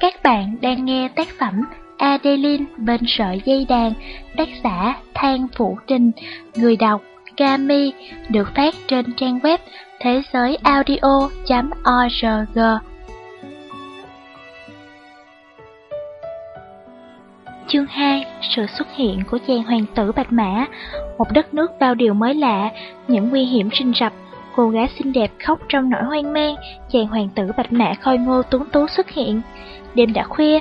Các bạn đang nghe tác phẩm Adeline bên sợi dây đàn, tác giả Thang Phủ Trình, người đọc Kami, được phát trên trang web thế giới audio.org. Chương 2 Sự xuất hiện của chàng hoàng tử Bạch Mã. Một đất nước bao điều mới lạ, những nguy hiểm sinh rập. Cô gái xinh đẹp khóc trong nỗi hoang mang Chàng hoàng tử Bạch Mã khôi ngô tuấn tú xuất hiện. Đêm đã khuya,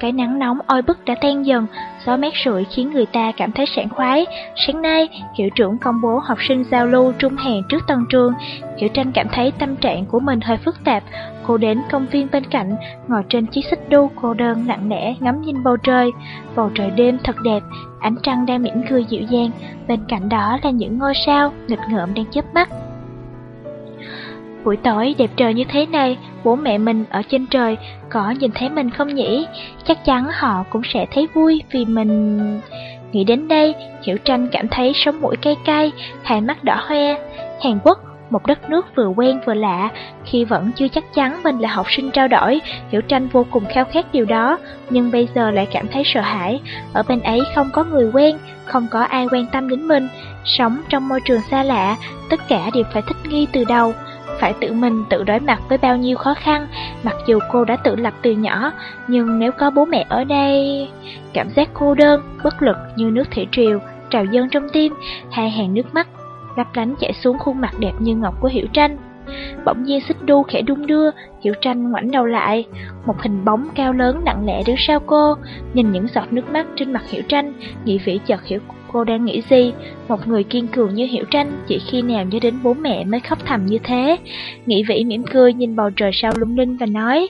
cái nắng nóng oi bức đã tan dần, gió mát rượi khiến người ta cảm thấy sảng khoái. Sáng nay, hiệu trưởng công bố học sinh giao lưu trung hè trước tân trường. Hiểu tranh cảm thấy tâm trạng của mình hơi phức tạp. Cô đến công viên bên cạnh, ngồi trên chiếc xích đu cô đơn lặng lẽ ngắm nhìn bầu trời. Bầu trời đêm thật đẹp, ánh trăng đang mỉm cười dịu dàng. Bên cạnh đó là những ngôi sao nghịch ngợm đang chớp mắt. Buổi tối đẹp trời như thế này, bố mẹ mình ở trên trời có nhìn thấy mình không nhỉ? Chắc chắn họ cũng sẽ thấy vui vì mình... Nghĩ đến đây, Hiểu Tranh cảm thấy sống mũi cay cay, hai mắt đỏ hoe. Hàn Quốc, một đất nước vừa quen vừa lạ, khi vẫn chưa chắc chắn mình là học sinh trao đổi, Hiểu Tranh vô cùng khao khát điều đó, nhưng bây giờ lại cảm thấy sợ hãi. Ở bên ấy không có người quen, không có ai quan tâm đến mình, sống trong môi trường xa lạ, tất cả đều phải thích nghi từ đầu phải tự mình tự đối mặt với bao nhiêu khó khăn, mặc dù cô đã tự lập từ nhỏ, nhưng nếu có bố mẹ ở đây... Cảm giác cô đơn, bất lực như nước thủy triều, trào dâng trong tim, hai hàng nước mắt, lấp lánh chảy xuống khuôn mặt đẹp như ngọc của Hiểu Tranh. Bỗng nhiên xích đu khẽ đung đưa, Hiểu Tranh ngoảnh đầu lại, một hình bóng cao lớn nặng nề đứng sau cô, nhìn những giọt nước mắt trên mặt Hiểu Tranh, nghị vĩ chợt hiểu cô đang nghĩ gì. Một người kiên cường như Hiểu Tranh chỉ khi nào nhớ đến bố mẹ mới khóc thầm như thế. Nghĩ vĩ mỉm cười nhìn bầu trời sao lung linh và nói,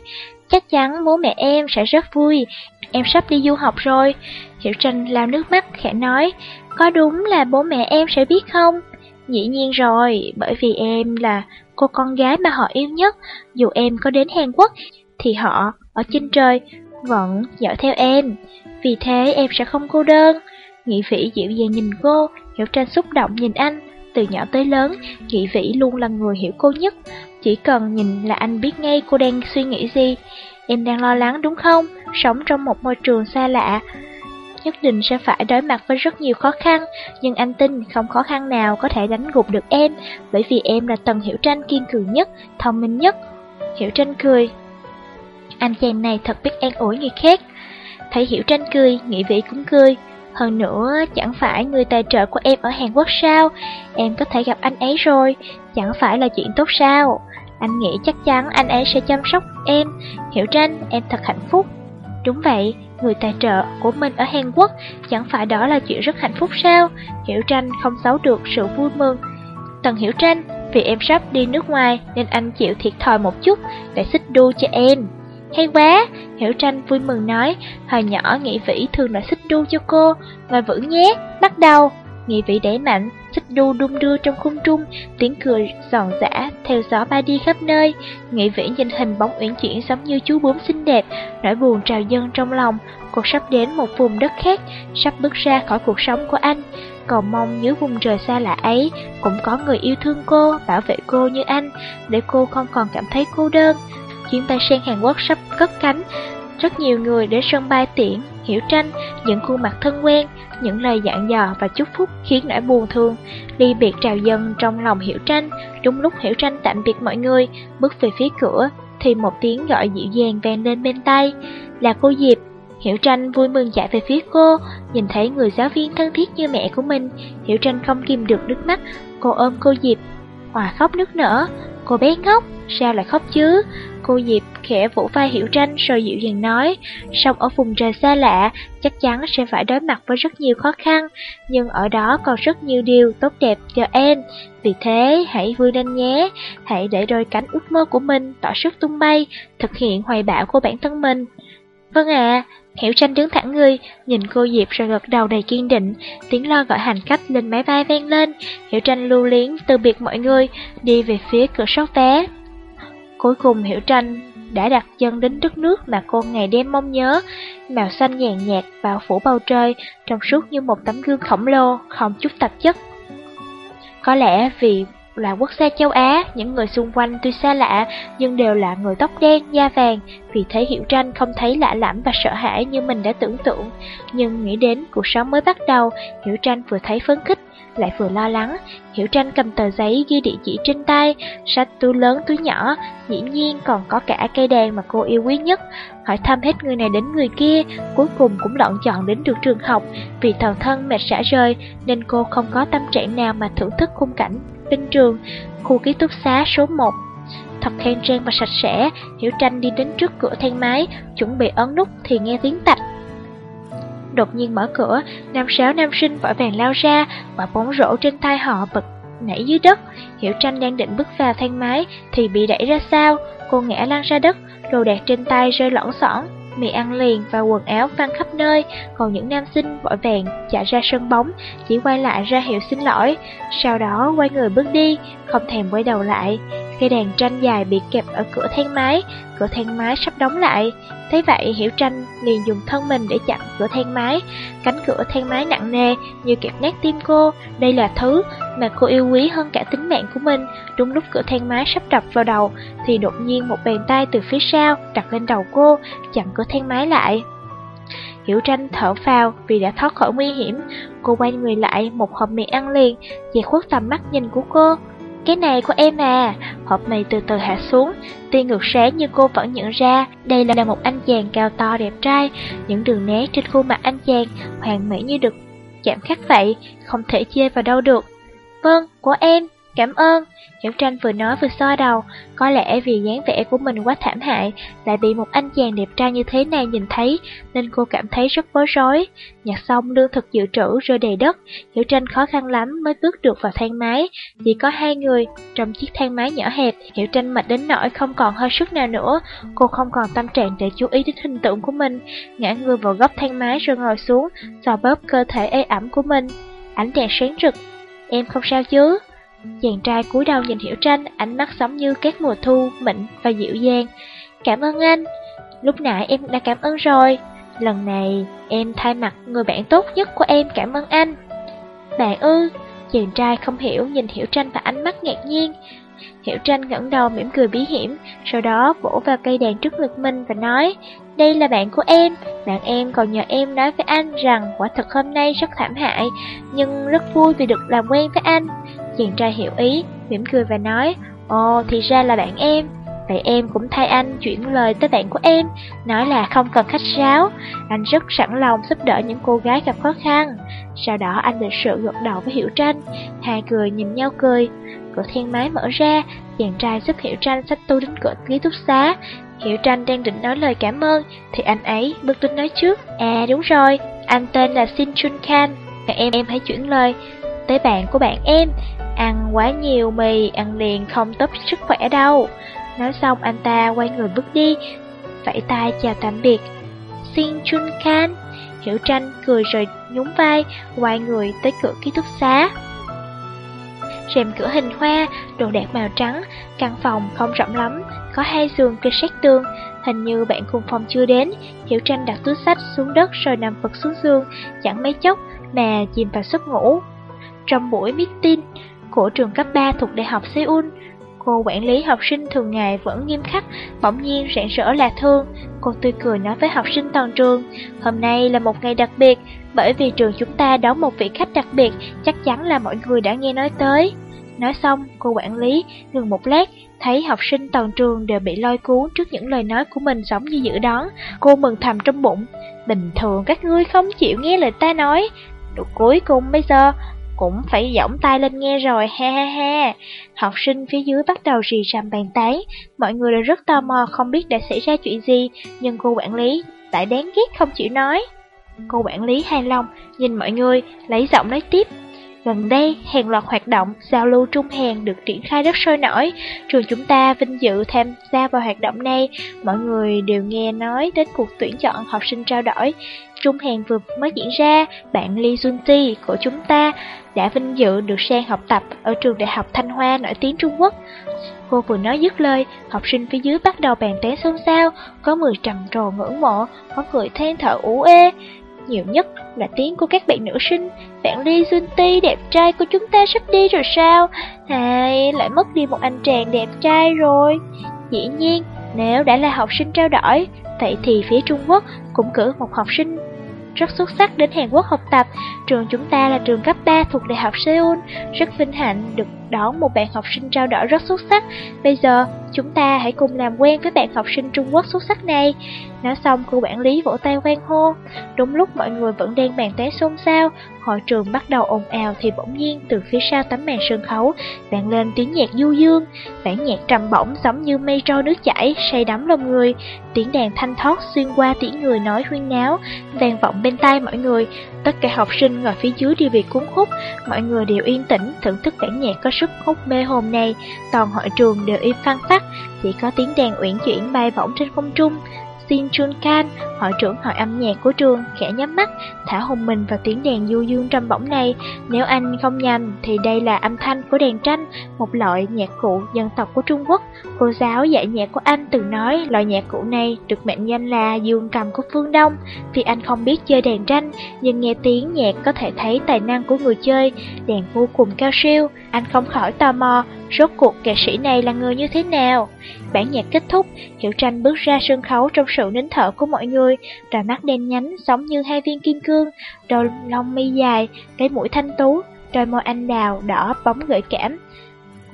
chắc chắn bố mẹ em sẽ rất vui, em sắp đi du học rồi. Hiểu Tranh lao nước mắt khẽ nói, có đúng là bố mẹ em sẽ biết không? Dĩ nhiên rồi, bởi vì em là cô con gái mà họ yêu nhất, dù em có đến Hàn Quốc thì họ ở trên trời vẫn dõi theo em, vì thế em sẽ không cô đơn. Nghị Vĩ dịu dàng nhìn cô, Hiểu Tranh xúc động nhìn anh. Từ nhỏ tới lớn, Nghị Vĩ luôn là người hiểu cô nhất. Chỉ cần nhìn là anh biết ngay cô đang suy nghĩ gì. Em đang lo lắng đúng không? Sống trong một môi trường xa lạ, nhất định sẽ phải đối mặt với rất nhiều khó khăn, nhưng anh tin không khó khăn nào có thể đánh gục được em, bởi vì em là Tần Hiểu Tranh kiên cường nhất, thông minh nhất. Hiểu Tranh cười. Anh chàng này thật biết an ủi người khác. Thấy Hiểu Tranh cười, Nghị Vĩ cũng cười. Hơn nữa, chẳng phải người tài trợ của em ở Hàn Quốc sao? Em có thể gặp anh ấy rồi, chẳng phải là chuyện tốt sao? Anh nghĩ chắc chắn anh ấy sẽ chăm sóc em. Hiểu tranh, em thật hạnh phúc. Đúng vậy, người tài trợ của mình ở Hàn Quốc, chẳng phải đó là chuyện rất hạnh phúc sao? Hiểu tranh không giấu được sự vui mừng. Tần Hiểu tranh, vì em sắp đi nước ngoài nên anh chịu thiệt thòi một chút để xích đu cho em. Hay quá, Hiểu Tranh vui mừng nói, hồi nhỏ Nghị Vĩ thường là xích đu cho cô, ngồi vững nhé, bắt đầu. Nghị Vĩ đẩy mạnh, xích đu đung đưa trong khung trung, tiếng cười giòn giã, theo gió bay đi khắp nơi. Nghị Vĩ nhìn hình bóng uyển chuyển giống như chú bướm xinh đẹp, nỗi buồn trào dâng trong lòng. Cô sắp đến một vùng đất khác, sắp bước ra khỏi cuộc sống của anh. Cầu mong dưới vùng trời xa lạ ấy cũng có người yêu thương cô, bảo vệ cô như anh, để cô không còn cảm thấy cô đơn chuyến bay sang Hàn Quốc sắp cất cánh. Rất nhiều người đến sân bay tiễn, hiểu tranh, những khuôn mặt thân quen, những lời dặn dò và chúc phúc khiến nỗi buồn thương. Ly biệt trào dâng trong lòng hiểu tranh, đúng lúc hiểu tranh tạm biệt mọi người, bước về phía cửa, thì một tiếng gọi dịu dàng vang lên bên tay. Là cô Diệp, Hiểu tranh vui mừng chạy về phía cô, nhìn thấy người giáo viên thân thiết như mẹ của mình, Hiểu tranh không kìm được nước mắt, cô ôm cô Diệp, hòa khóc nước nở. Cô bé ngốc, sao lại khóc chứ? Cô Diệp khẽ vỗ vai Hiểu Tranh rồi dịu dàng nói, song ở vùng trời xa lạ, chắc chắn sẽ phải đối mặt với rất nhiều khó khăn, nhưng ở đó còn rất nhiều điều tốt đẹp cho em. Vì thế, hãy vui lên nhé, hãy để đôi cánh ước mơ của mình tỏ sức tung bay, thực hiện hoài bão của bản thân mình. Vâng ạ, Hiểu tranh đứng thẳng người, nhìn cô Diệp rồi gật đầu đầy kiên định, tiếng lo gọi hành khách lên máy bay vang lên, Hiểu tranh lưu liếng từ biệt mọi người, đi về phía cửa sổ vé. Cuối cùng Hiểu tranh đã đặt chân đến đất nước mà cô ngày đêm mong nhớ, màu xanh nhàn nhạt bao phủ bầu trời, trong suốt như một tấm gương khổng lồ, không chút tạp chất. Có lẽ vì là quốc gia châu Á, những người xung quanh tuy xa lạ nhưng đều là người tóc đen, da vàng, vì thế Hiểu Tranh không thấy lạ lẫm và sợ hãi như mình đã tưởng tượng. Nhưng nghĩ đến cuộc sống mới bắt đầu, Hiểu Tranh vừa thấy phấn khích, lại vừa lo lắng. Hiểu Tranh cầm tờ giấy ghi địa chỉ trên tay, sách túi lớn túi nhỏ, dĩ nhiên còn có cả cây đàn mà cô yêu quý nhất. Hỏi thăm hết người này đến người kia, cuối cùng cũng lọn chọn đến được trường học. Vì toàn thân mệt rã rời nên cô không có tâm trạng nào mà thưởng thức khung cảnh bên trường, khu ký túc xá số 1. Thật khen trang và sạch sẽ, Hiểu Tranh đi đến trước cửa thang máy, chuẩn bị ấn nút thì nghe tiếng tạch. Đột nhiên mở cửa, nam sáu nam sinh vội vàng lao ra, quả bóng rổ trên tay họ bật nảy dưới đất. Hiểu Tranh đang định bước vào thang máy thì bị đẩy ra sau, cô ngã lăn ra đất, đồ đạc trên tay rơi lỏng xỏng, mì ăn liền và quần áo văng khắp nơi, còn những nam sinh vội vàng chạy ra sân bóng, chỉ quay lại ra hiệu xin lỗi, sau đó quay người bước đi, không thèm quay đầu lại. Cây đàn tranh dài bị kẹp ở cửa thang máy, cửa thang máy sắp đóng lại. Thấy vậy, Hiểu Tranh liền dùng thân mình để chặn cửa thang máy. Cánh cửa thang máy nặng nề như kẹp nát tim cô. Đây là thứ mà cô yêu quý hơn cả tính mạng của mình. Đúng lúc cửa thang máy sắp đập vào đầu, thì đột nhiên một bàn tay từ phía sau đặt lên đầu cô, chặn cửa thang máy lại. Hiểu tranh thở phào vì đã thoát khỏi nguy hiểm. Cô quay người lại, một hộp mì ăn liền, dè khuất tầm mắt nhìn của cô. Cái này của em à, hộp mì từ từ hạ xuống, tuy ngược sáng nhưng cô vẫn nhận ra đây là một anh chàng cao to đẹp trai, những đường nét trên khuôn mặt anh chàng hoàn mỹ như được chạm khắc vậy, không thể chê vào đâu được. Vâng, của em, cảm ơn. Hiểu tranh vừa nói vừa xoa đầu, có lẽ vì dáng vẻ của mình quá thảm hại, lại bị một anh chàng đẹp trai như thế này nhìn thấy, nên cô cảm thấy rất bối rối. Nhặt xong lương thực dự trữ rơi đầy đất, Hiểu tranh khó khăn lắm mới bước được vào thang máy, chỉ có hai người trong chiếc thang máy nhỏ hẹp. Hiểu tranh mệt đến nỗi không còn hơi sức nào nữa, cô không còn tâm trạng để chú ý đến hình tượng của mình, ngã người vào góc thang máy rồi ngồi xuống, xò bóp cơ thể ê ẩm của mình. Ánh đèn sáng rực, em không sao chứ? Chàng trai cúi đầu nhìn Hiểu Tranh, ánh mắt giống như các mùa thu, mịn và dịu dàng. Cảm ơn anh. Lúc nãy em đã cảm ơn rồi. Lần này, em thay mặt người bạn tốt nhất của em cảm ơn anh. Bạn ư, chàng trai không hiểu nhìn Hiểu Tranh và ánh mắt ngạc nhiên. Hiểu Tranh ngẩng đầu mỉm cười bí hiểm, sau đó vỗ vào cây đàn trước ngực mình và nói, đây là bạn của em, bạn em còn nhờ em nói với anh rằng quả thật hôm nay rất thảm hại, nhưng rất vui vì được làm quen với anh. Chàng trai hiểu ý, mỉm cười và nói, Ồ, thì ra là bạn em. Vậy em cũng thay anh chuyển lời tới bạn của em, nói là không cần khách sáo. Anh rất sẵn lòng giúp đỡ những cô gái gặp khó khăn. Sau đó anh lịch sự gật đầu với Hiểu Tranh, hai cười nhìn nhau cười. Cửa thiên máy mở ra, chàng trai giúp Hiểu Tranh xách tu đến cửa ký túc xá. Hiểu Tranh đang định nói lời cảm ơn, thì anh ấy bước đến nói trước. À đúng rồi, anh tên là Shin Chun Khan, và em em hãy chuyển lời tới bạn của bạn em. Ăn quá nhiều mì, ăn liền không tốt sức khỏe đâu. Nói xong anh ta quay người bước đi, vẫy tay chào tạm biệt. Xin Chun Khan, Hiểu Tranh cười rồi nhún vai, quay người tới cửa ký túc xá. Rèm cửa hình hoa, đồ đạc màu trắng, căn phòng không rộng lắm, có hai giường kê sát tường. Hình như bạn cùng phòng chưa đến, Hiểu Tranh đặt túi sách xuống đất rồi nằm vật xuống giường, chẳng mấy chốc mà chìm vào giấc ngủ. Trong buổi meeting của trường cấp 3 thuộc Đại học Seoul, cô quản lý học sinh thường ngày vẫn nghiêm khắc, bỗng nhiên rạng rỡ là thương. Cô tươi cười nói với học sinh toàn trường, hôm nay là một ngày đặc biệt, bởi vì trường chúng ta đón một vị khách đặc biệt, chắc chắn là mọi người đã nghe nói tới. Nói xong, cô quản lý ngừng một lát, thấy học sinh toàn trường đều bị lôi cuốn trước những lời nói của mình giống như dự đoán. Cô mừng thầm trong bụng, bình thường các ngươi không chịu nghe lời ta nói. Đủ cuối cùng bây giờ, cũng phải giỏng tay lên nghe rồi, ha ha ha. Học sinh phía dưới bắt đầu rì rầm bàn tán, mọi người đều rất tò mò không biết đã xảy ra chuyện gì, nhưng cô quản lý lại đáng ghét không chịu nói. Cô quản lý hài lòng, nhìn mọi người, lấy giọng nói tiếp. Gần đây, hàng loạt hoạt động giao lưu trung hèn được triển khai rất sôi nổi. Trường chúng ta vinh dự tham gia vào hoạt động này. Mọi người đều nghe nói đến cuộc tuyển chọn học sinh trao đổi. Trung hèn vừa mới diễn ra, bạn Lee Jun Ti của chúng ta đã vinh dự được sang học tập ở trường đại học Thanh Hoa nổi tiếng Trung Quốc. Cô vừa nói dứt lời, học sinh phía dưới bắt đầu bàn tán xôn xao, có người trầm trồ ngưỡng mộ, có người than thở ủ ê. Nhiều nhất là tiếng của các bạn nữ sinh. Bạn Lee Jun Ti đẹp trai của chúng ta sắp đi rồi sao? Hay lại mất đi một anh chàng đẹp trai rồi. Dĩ nhiên, nếu đã là học sinh trao đổi, vậy thì phía Trung Quốc cũng cử một học sinh rất xuất sắc đến Hàn Quốc học tập. Trường chúng ta là trường cấp 3 thuộc Đại học Seoul, rất vinh hạnh được đón một bạn học sinh trao đổi rất xuất sắc. Bây giờ, chúng ta hãy cùng làm quen với bạn học sinh Trung Quốc xuất sắc này. Nói xong, cô quản lý vỗ tay hoan hô. Đúng lúc mọi người vẫn đang bàn tán xôn xao, hội trường bắt đầu ồn ào thì bỗng nhiên từ phía sau tấm màn sân khấu vang lên tiếng nhạc du dương. Bản nhạc trầm bổng giống như mây trôi nước chảy, say đắm lòng người. Tiếng đàn thanh thoát xuyên qua tiếng người nói huyên náo, vang vọng bên tai mọi người. Tất cả học sinh ngồi phía dưới đi về cuốn hút, mọi người đều yên tĩnh thưởng thức bản nhạc có sức hút mê hồn này. Toàn hội trường đều im phăng phát, chỉ có tiếng đàn uyển chuyển bay bổng trên không trung. Xin Chun Kan, hội trưởng hội âm nhạc của trường, khẽ nhắm mắt, thả hồn mình vào tiếng đàn du dương trầm bổng này. Nếu anh không nhầm, thì đây là âm thanh của đàn tranh, một loại nhạc cụ dân tộc của Trung Quốc. Cô giáo dạy nhạc của anh từng nói loại nhạc cụ này được mệnh danh là dương cầm của phương Đông. Vì anh không biết chơi đàn tranh, nhưng nghe tiếng nhạc có thể thấy tài năng của người chơi, đàn vô cùng cao siêu. Anh không khỏi tò mò, rốt cuộc nghệ sĩ này là người như thế nào. Bản nhạc kết thúc, Hiểu Tranh bước ra sân khấu trong sự nín thở của mọi người, đôi mắt đen nhánh giống như hai viên kim cương, đôi lông mi dài, cái mũi thanh tú, đôi môi anh đào đỏ bóng gợi cảm.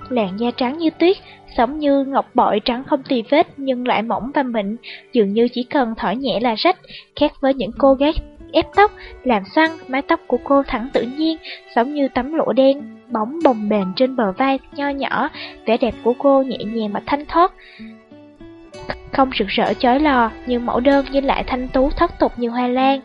Làn da trắng như tuyết, giống như ngọc bội trắng không tì vết nhưng lại mỏng và mịn, dường như chỉ cần thở nhẹ là rách, khác với những cô gái ép tóc, làm xoăn, mái tóc của cô thẳng tự nhiên, giống như tấm lụa đen, bóng bồng bềnh trên bờ vai nho nhỏ, vẻ đẹp của cô nhẹ nhàng mà thanh thoát. Không rực rỡ chói lò, nhưng mẫu đơn nhưng lại thanh tú thoát tục như hoa lan.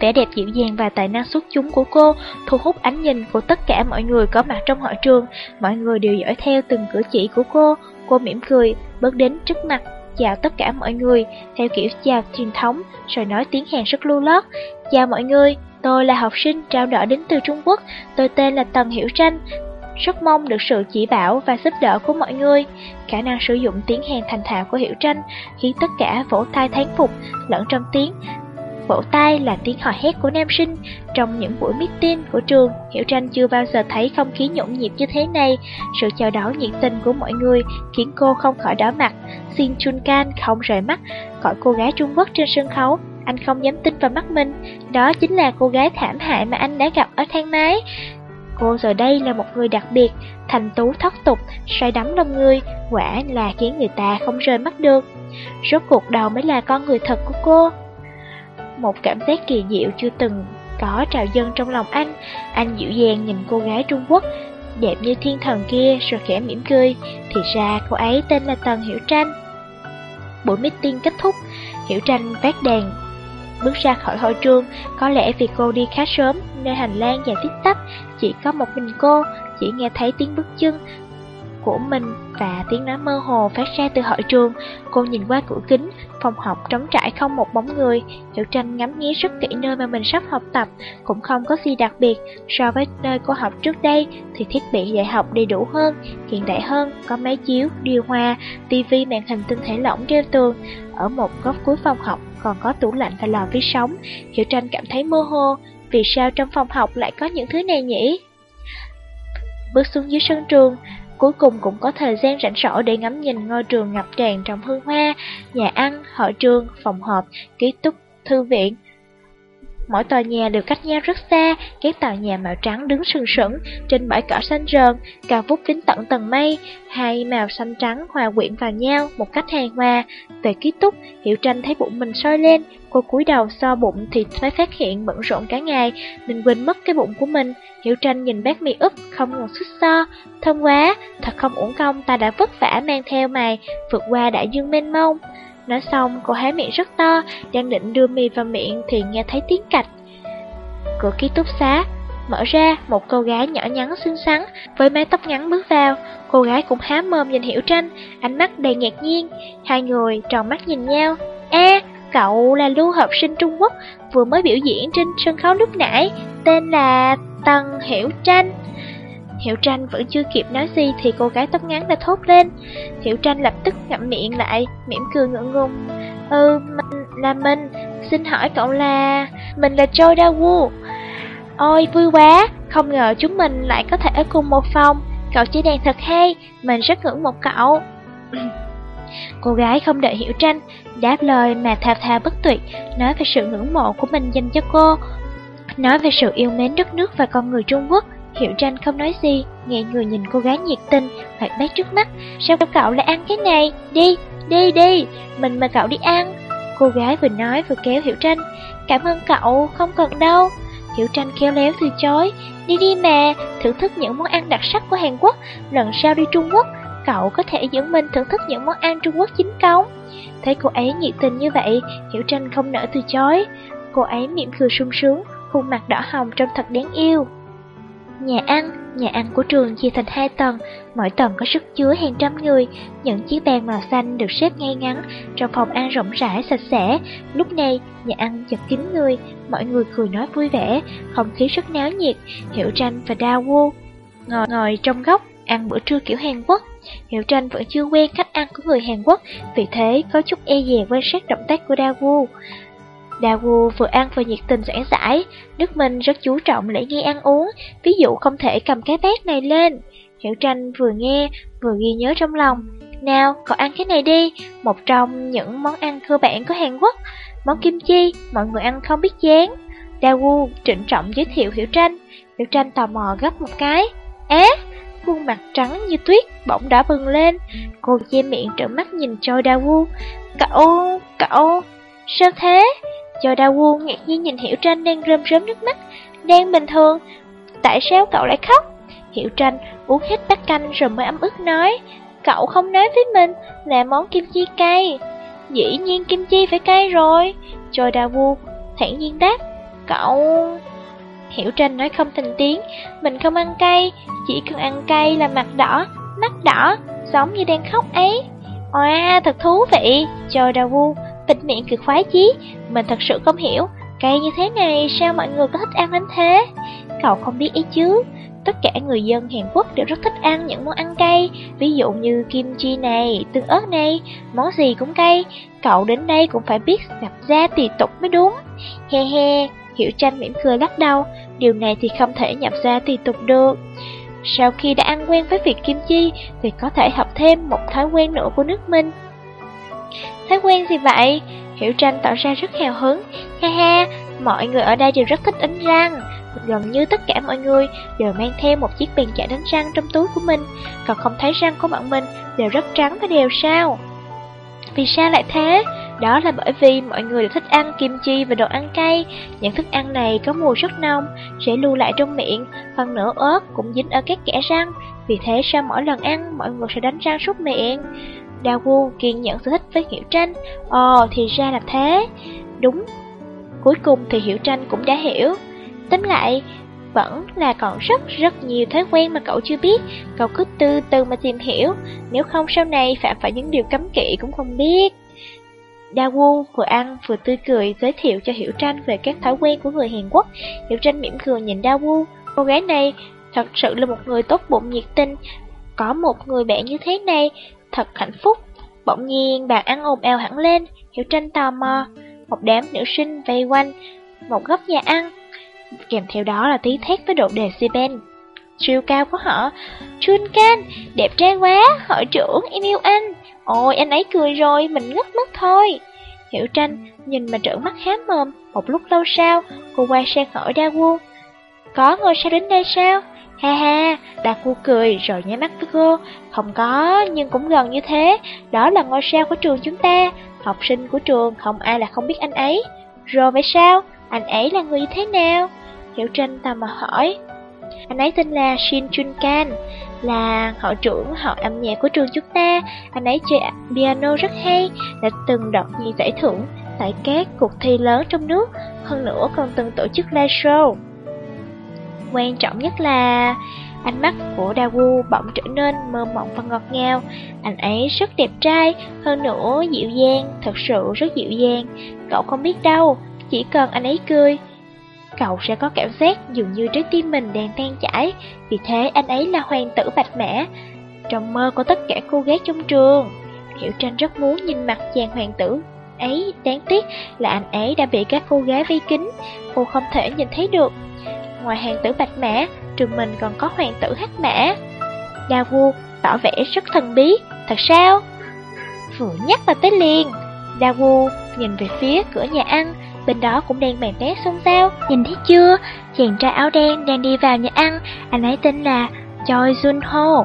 Vẻ đẹp dịu dàng và tài năng xuất chúng của cô thu hút ánh nhìn của tất cả mọi người có mặt trong hội trường. Mọi người đều dõi theo từng cử chỉ của cô. Cô mỉm cười, bước đến trước mặt, chào tất cả mọi người, theo kiểu chào truyền thống, rồi nói tiếng Hàn rất lưu lót. Chào mọi người, tôi là học sinh trao đổi đến từ Trung Quốc, tôi tên là Tần Hiểu Tranh, rất mong được sự chỉ bảo và giúp đỡ của mọi người. Khả năng sử dụng tiếng Hàn thành thạo của Hiểu Tranh khiến tất cả vỗ tay thán phục, lẫn trong tiếng vỗ tay là tiếng hò hét của nam sinh. Trong những buổi meeting của trường, Hiểu Tranh chưa bao giờ thấy không khí nhộn nhịp như thế này. Sự chào đón nhiệt tình của mọi người khiến cô không khỏi đỏ mặt. Xin Chun Can không rời mắt, gọi cô gái Trung Quốc trên sân khấu. Anh không dám tin vào mắt mình, đó chính là cô gái thảm hại mà anh đã gặp ở thang máy. Cô giờ đây là một người đặc biệt, thành tú thoát tục, say đắm lòng người, quả là khiến người ta không rời mắt được. Rốt cuộc đầu mới là con người thật của cô. Một cảm giác kỳ diệu chưa từng có trào dâng trong lòng anh. Anh dịu dàng nhìn cô gái Trung Quốc, đẹp như thiên thần kia rồi khẽ mỉm cười. Thì ra cô ấy tên là Tần Hiểu Tranh. Buổi meeting kết thúc, Hiểu Tranh vác đèn, bước ra khỏi hội trường, có lẽ vì cô đi khá sớm nên hành lang dài tít tắp, chỉ có một mình cô, chỉ nghe thấy tiếng bước chân của mình và tiếng nói mơ hồ phát ra từ hội trường. Cô nhìn qua cửa kính, phòng học trống trải không một bóng người. Hiểu tranh ngắm nghía rất kỹ nơi mà mình sắp học tập, cũng không có gì đặc biệt. So với nơi cô học trước đây thì thiết bị dạy học đầy đủ hơn, hiện đại hơn, có máy chiếu, điều hòa, tivi màn hình tinh thể lỏng treo tường. Ở một góc cuối phòng học còn có tủ lạnh và lò vi sóng. Hiểu tranh cảm thấy mơ hồ, vì sao trong phòng học lại có những thứ này nhỉ? Bước xuống dưới sân trường, Cuối cùng cũng có thời gian rảnh rỗi để ngắm nhìn ngôi trường ngập tràn trong hương hoa, nhà ăn, hội trường, phòng họp, ký túc, thư viện. Mỗi tòa nhà đều cách nhau rất xa, các tòa nhà màu trắng đứng sừng sững trên bãi cỏ xanh rờn, cao vút đến tận tầng mây, hai màu xanh trắng hòa quyện vào nhau một cách hài hòa. Về ký túc, Hiểu Tranh thấy bụng mình sôi lên, cô cúi đầu so bụng thì mới phát hiện bận rộn cả ngày, mình quên mất cái bụng của mình. Hiểu Tranh nhìn bát mì úp không ngừng xích so, thơm quá, thật không uổng công ta đã vất vả mang theo mày, vượt qua đại dương mênh mông. Nói xong, cô há miệng rất to, đang định đưa mì vào miệng thì nghe thấy tiếng cạch. Cửa ký túc xá, mở ra, một cô gái nhỏ nhắn xinh xắn, với mái tóc ngắn bước vào. Cô gái cũng há mồm nhìn Hiểu Tranh, ánh mắt đầy ngạc nhiên. Hai người tròn mắt nhìn nhau. e cậu là lưu học sinh Trung Quốc, vừa mới biểu diễn trên sân khấu lúc nãy, tên là Tần Hiểu Tranh. Hiểu Tranh vẫn chưa kịp nói gì thì cô gái tóc ngắn đã thốt lên. Hiểu Tranh lập tức ngậm miệng lại, mỉm cười ngượng ngùng. Ừ, mình là mình, xin hỏi cậu là... Mình là Choi Da Woo. Ôi vui quá, không ngờ chúng mình lại có thể ở cùng một phòng. Cậu chỉ đèn thật hay, mình rất ngưỡng một cậu. Cô gái không đợi hiểu tranh, đáp lời mà thao thao bất tuyệt, nói về sự ngưỡng mộ của mình dành cho cô, nói về sự yêu mến đất nước và con người Trung Quốc. Hiểu tranh không nói gì, nghe người nhìn cô gái nhiệt tình, hoạt bát trước mắt. Sao cậu lại ăn cái này? Đi, đi, đi, mình mời cậu đi ăn. Cô gái vừa nói vừa kéo Hiểu tranh. Cảm ơn cậu, không cần đâu. Hiểu tranh khéo léo từ chối. Đi đi mà, thưởng thức những món ăn đặc sắc của Hàn Quốc, lần sau đi Trung Quốc, cậu có thể dẫn mình thưởng thức những món ăn Trung Quốc chính cống. Thấy cô ấy nhiệt tình như vậy, Hiểu tranh không nỡ từ chối. Cô ấy mỉm cười sung sướng, khuôn mặt đỏ hồng trông thật đáng yêu. Nhà ăn, nhà ăn của trường chia thành hai tầng, mỗi tầng có sức chứa hàng trăm người, những chiếc bàn màu xanh được xếp ngay ngắn, trong phòng ăn rộng rãi sạch sẽ. Lúc này, nhà ăn chật kín người, mọi người cười nói vui vẻ, không khí rất náo nhiệt, Hiểu Tranh và Đa Woo ngồi ngồi trong góc ăn bữa trưa kiểu Hàn Quốc. Hiểu Tranh vẫn chưa quen cách ăn của người Hàn Quốc, vì thế có chút e dè quan sát động tác của Đa Woo. Đào Wu vừa ăn vừa nhiệt tình giảng giải, Đức Minh rất chú trọng lễ nghi ăn uống, ví dụ không thể cầm cái bát này lên. Hiểu tranh vừa nghe, vừa ghi nhớ trong lòng. Nào, cậu ăn cái này đi, một trong những món ăn cơ bản của Hàn Quốc. Món kim chi, mọi người ăn không biết chán. Đào Wu trịnh trọng giới thiệu Hiểu tranh. Hiểu tranh tò mò gấp một cái. Á, khuôn mặt trắng như tuyết, bỗng đỏ bừng lên. Cô che miệng trợn mắt nhìn trôi Đào Wu. Cậu, cậu, sao thế? Cho đau ngạc nhiên nhìn Hiểu Tranh đang rơm rớm nước mắt, đang bình thường. Tại sao cậu lại khóc? Hiểu Tranh uống hết bát canh rồi mới ấm ức nói, cậu không nói với mình là món kim chi cay. Dĩ nhiên kim chi phải cay rồi. Cho đau thản nhiên đáp, cậu... Hiểu Tranh nói không thành tiếng, mình không ăn cay, chỉ cần ăn cay là mặt đỏ, mắt đỏ, giống như đang khóc ấy. Oa, thật thú vị, cho đau bịt miệng cười khoái chí. Mình thật sự không hiểu, cây như thế này sao mọi người có thích ăn đến thế? Cậu không biết ý chứ. Tất cả người dân Hàn Quốc đều rất thích ăn những món ăn cay, ví dụ như kim chi này, tương ớt này, món gì cũng cay. Cậu đến đây cũng phải biết nhập ra tùy tục mới đúng. He he, Hiểu Tranh mỉm cười lắc đầu, điều này thì không thể nhập ra tùy tục được. Sau khi đã ăn quen với việc kim chi, thì có thể học thêm một thói quen nữa của nước mình. Thói quen gì vậy? Hiểu tranh tỏ ra rất hào hứng. Ha ha, mọi người ở đây đều rất thích đánh răng. Gần như tất cả mọi người đều mang theo một chiếc bàn chải đánh răng trong túi của mình. Còn không thấy răng của bọn mình đều rất trắng và đều sao? Vì sao lại thế? Đó là bởi vì mọi người đều thích ăn kim chi và đồ ăn cay. Những thức ăn này có mùi rất nồng, sẽ lưu lại trong miệng, phần nửa ớt cũng dính ở các kẽ răng. Vì thế sau mỗi lần ăn, mọi người sẽ đánh răng súc miệng. Đào Gu kiên nhẫn giải thích với Hiểu Tranh. Ồ, thì ra là thế. Đúng. Cuối cùng thì Hiểu Tranh cũng đã hiểu. Tóm lại, vẫn là còn rất rất nhiều thói quen mà cậu chưa biết. Cậu cứ từ từ mà tìm hiểu. Nếu không sau này phạm phải những điều cấm kỵ cũng không biết. Đa Wu vừa ăn vừa tươi cười giới thiệu cho Hiểu Tranh về các thói quen của người Hàn Quốc. Hiểu Tranh mỉm cười nhìn Đa Wu. Cô gái này thật sự là một người tốt bụng nhiệt tình. Có một người bạn như thế này thật hạnh phúc. Bỗng nhiên bàn ăn ồn ào hẳn lên, Hiểu Tranh tò mò. Một đám nữ sinh vây quanh một góc nhà ăn. Kèm theo đó là tí thét với độ đề Siben. Siêu cao của họ. Chun Can, đẹp trai quá, hội trưởng, em yêu anh. Ôi, anh ấy cười rồi, mình ngất mất thôi. Hiểu tranh, nhìn mà trợn mắt há mồm, một lúc lâu sau, cô quay sang hỏi Da Won. Có ngồi sao đến đây sao? Ha ha, Đạt Phu cười rồi nháy mắt với cô. Không có, nhưng cũng gần như thế. Đó là ngôi sao của trường chúng ta. Học sinh của trường không ai là không biết anh ấy. Rồi vậy sao? Anh ấy là người như thế nào? Hiểu Tranh tò mò hỏi. Anh ấy tên là Shin Chun Kan, là hội trưởng hội âm nhạc của trường chúng ta. Anh ấy chơi piano rất hay, đã từng đoạt nhiều giải thưởng tại các cuộc thi lớn trong nước, hơn nữa còn từng tổ chức live show. Quan trọng nhất là ánh mắt của Dawu bỗng trở nên mơ mộng và ngọt ngào. Anh ấy rất đẹp trai, hơn nữa dịu dàng, thật sự rất dịu dàng. Cậu không biết đâu, chỉ cần anh ấy cười, cậu sẽ có cảm giác dường như trái tim mình đang tan chảy. Vì thế anh ấy là hoàng tử bạch mã, trong mơ của tất cả cô gái trong trường. Hiểu tranh rất muốn nhìn mặt chàng hoàng tử ấy, đáng tiếc là anh ấy đã bị các cô gái vây kín, cô không thể nhìn thấy được. Ngoài hoàng tử Bạch Mã, trường mình còn có hoàng tử Hắc Mã. Đa vua tỏ vẻ rất thần bí, thật sao? Vừa nhắc là tới liền. Đa vua nhìn về phía cửa nhà ăn, bên đó cũng đang bàn tán xôn xao. Nhìn thấy chưa, chàng trai áo đen đang đi vào nhà ăn, anh ấy tên là Choi Jun Ho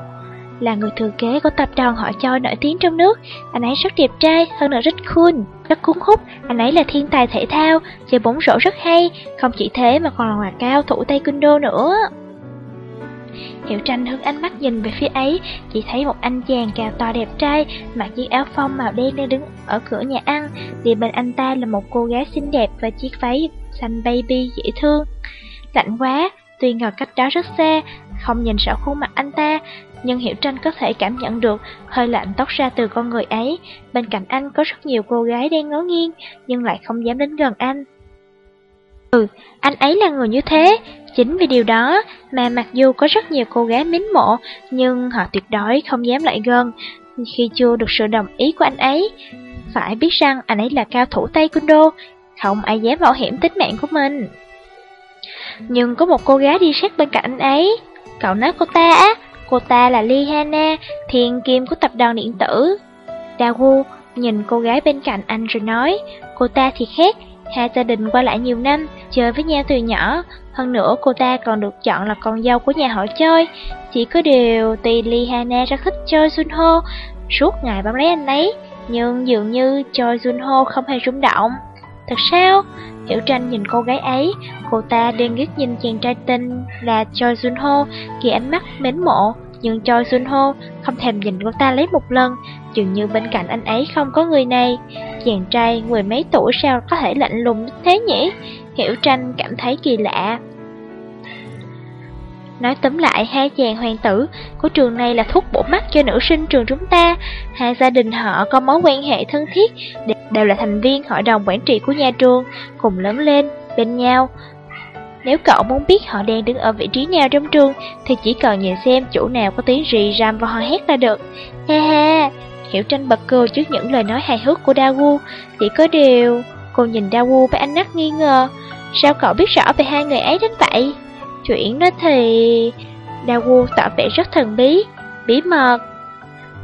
là người thừa kế của tập đoàn họ Choi nổi tiếng trong nước. Anh ấy rất đẹp trai, hơn nữa rất cool, rất cuốn hút. Anh ấy là thiên tài thể thao, chơi bóng rổ rất hay, không chỉ thế mà còn là cao thủ taekwondo nữa. hiệu tranh hướng ánh mắt nhìn về phía ấy, chỉ thấy một anh chàng cao to đẹp trai, mặc chiếc áo phông màu đen đang đứng ở cửa nhà ăn, thì bên anh ta là một cô gái xinh đẹp và chiếc váy xanh baby dễ thương. Lạnh quá, tuy ngồi cách đó rất xa, không nhìn rõ khuôn mặt anh ta, nhưng Hiểu Tranh có thể cảm nhận được hơi lạnh tóc ra từ con người ấy. Bên cạnh anh có rất nhiều cô gái đang ngó nghiêng, nhưng lại không dám đến gần anh. Ừ, anh ấy là người như thế. Chính vì điều đó mà mặc dù có rất nhiều cô gái mến mộ, nhưng họ tuyệt đối không dám lại gần khi chưa được sự đồng ý của anh ấy. Phải biết rằng anh ấy là cao thủ taekwondo, không ai dám mạo hiểm tính mạng của mình. Nhưng có một cô gái đi sát bên cạnh anh ấy. Cậu nói cô ta á, cô ta là Lee Hana, thiền kim của tập đoàn điện tử. Dawu nhìn cô gái bên cạnh anh rồi nói, cô ta thì khác, hai gia đình qua lại nhiều năm, chơi với nhau từ nhỏ. Hơn nữa cô ta còn được chọn là con dâu của nhà họ chơi. Chỉ có điều tuy Lee Hana rất thích chơi Junho, suốt ngày bám lấy anh ấy, nhưng dường như Choi Junho không hề rung động. Thật sao? Hiểu tranh nhìn cô gái ấy, cô ta đang ghét nhìn chàng trai tinh là Choi Junho, kỳ ánh mắt mến mộ, nhưng Choi Junho không thèm nhìn cô ta lấy một lần, dường như bên cạnh anh ấy không có người này. Chàng trai mười mấy tuổi sao có thể lạnh lùng thế nhỉ? Hiểu tranh cảm thấy kỳ lạ. Nói tóm lại, hai chàng hoàng tử của trường này là thuốc bổ mắt cho nữ sinh trường chúng ta. Hai gia đình họ có mối quan hệ thân thiết, đều là thành viên hội đồng quản trị của nhà trường, cùng lớn lên bên nhau. Nếu cậu muốn biết họ đang đứng ở vị trí nào trong trường, thì chỉ cần nhìn xem chỗ nào có tiếng rì rầm và hò hét là được. Ha ha, Hiểu tranh bật cười trước những lời nói hài hước của Dawu, chỉ có điều... Cô nhìn Dawu với ánh mắt nghi ngờ. Sao cậu biết rõ về hai người ấy đến vậy? Chuyện đó thì... Dawu tỏ vẻ rất thần bí, bí mật.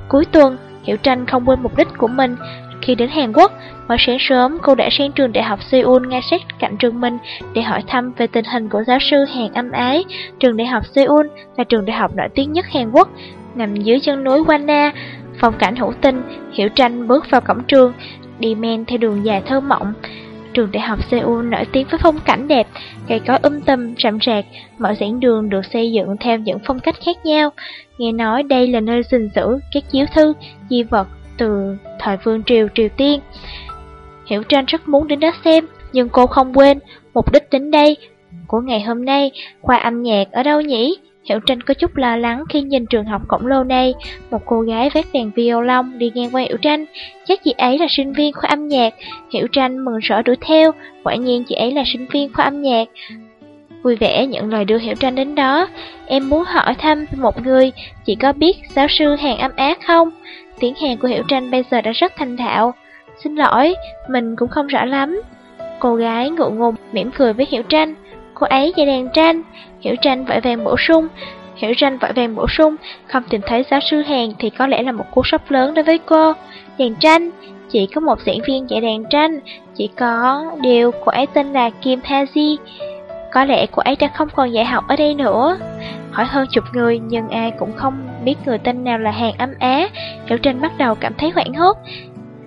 Cuối tuần, Hiểu Tranh không quên mục đích của mình. Khi đến Hàn Quốc, mỗi sáng sớm cô đã sang trường đại học Seoul ngay sát cạnh trường mình để hỏi thăm về tình hình của giáo sư Hàn Âm Ái. Trường đại học Seoul là trường đại học nổi tiếng nhất Hàn Quốc, nằm dưới chân núi Wana. Phong cảnh hữu tinh, Hiểu Tranh bước vào cổng trường, đi men theo đường dài thơ mộng. Trường đại học Seoul nổi tiếng với phong cảnh đẹp, cây cối um tùm, rậm rạc, mọi giảng đường được xây dựng theo những phong cách khác nhau. Nghe nói đây là nơi gìn giữ các chiếu thư, di vật từ thời vương triều Triều Tiên. Hiểu Tranh rất muốn đến đó xem, nhưng cô không quên mục đích đến đây của ngày hôm nay, khoa âm nhạc ở đâu nhỉ? Hiểu Tranh có chút lo lắng khi nhìn trường học khổng lồ này, một cô gái vác đàn violon đi ngang qua Hiểu Tranh, chắc chị ấy là sinh viên khoa âm nhạc. Hiểu Tranh mừng rỡ đuổi theo, quả nhiên chị ấy là sinh viên khoa âm nhạc. Vui vẻ nhận lời đưa Hiểu Tranh đến đó, em muốn hỏi thăm một người, chị có biết giáo sư Hàng Âm Ác không? Tiếng Hàn của Hiểu Tranh bây giờ đã rất thành thạo. Xin lỗi, mình cũng không rõ lắm. Cô gái ngượng ngùng mỉm cười với Hiểu Tranh, cô ấy dạy đàn tranh. Hiểu tranh vội vàng bổ sung. Hiểu tranh vội vàng bổ sung, không tìm thấy giáo sư Hàn thì có lẽ là một cú sốc lớn đối với cô. Đàn tranh, chỉ có một diễn viên dạy đàn tranh, chỉ có điều cô ấy tên là Kim Haji. Có lẽ cô ấy đã không còn dạy học ở đây nữa. Hỏi hơn chục người nhưng ai cũng không biết người tên nào là hàng âm Á. Hiểu tranh bắt đầu cảm thấy hoảng hốt.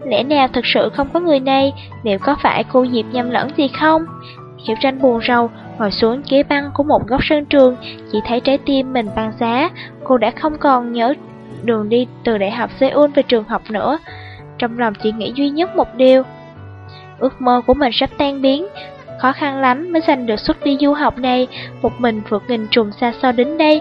Lẽ nào thực sự không có người này, liệu có phải cô Diệp nhầm lẫn gì không? Hiểu tranh buồn rầu, ngồi xuống ghế băng của một góc sân trường, chỉ thấy trái tim mình băng giá, cô đã không còn nhớ đường đi từ đại học Seoul về trường học nữa. Trong lòng chỉ nghĩ duy nhất một điều, ước mơ của mình sắp tan biến, khó khăn lắm mới giành được suất đi du học này, một mình vượt nghìn trùng xa xôi đến đây.